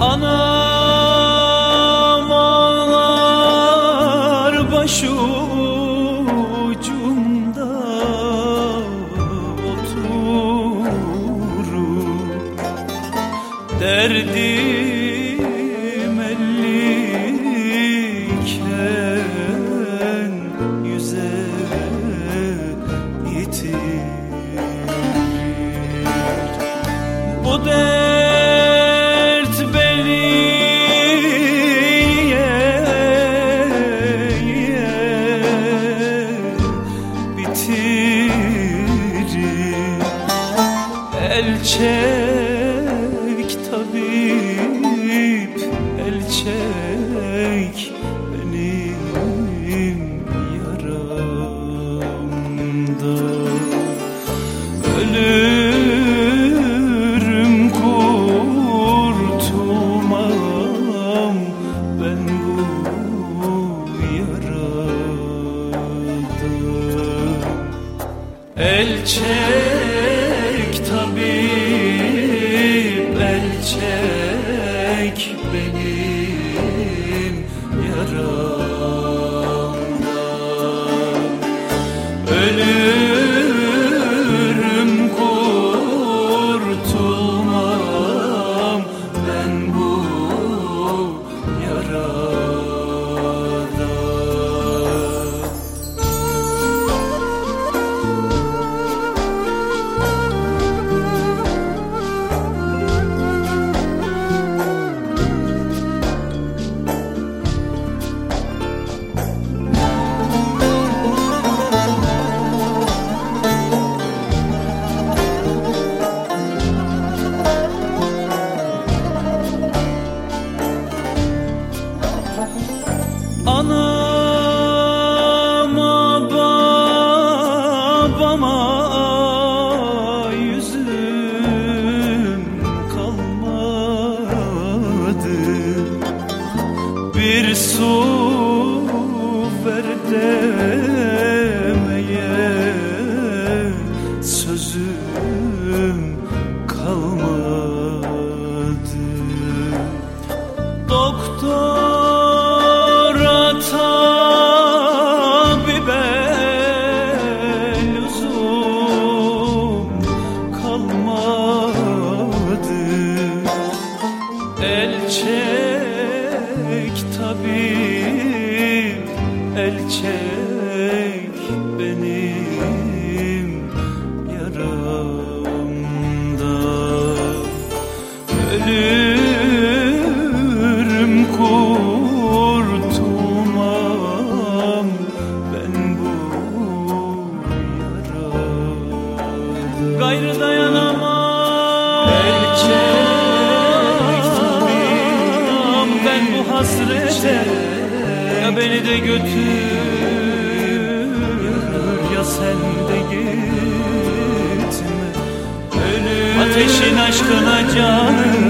Anam ağlar başucumda oturur Derdim elliken yüze itirir. Bu derdim çek benim yaramda. Ölürüm kurtulmam ben bu yaradan El çek tabip el çek benim Anama babama yüzüm kalmadı. Bir su ver demeye çek tabip el çek benim hasrete Ya beni de götür ya sen de gitme. Ateşin aşkına canım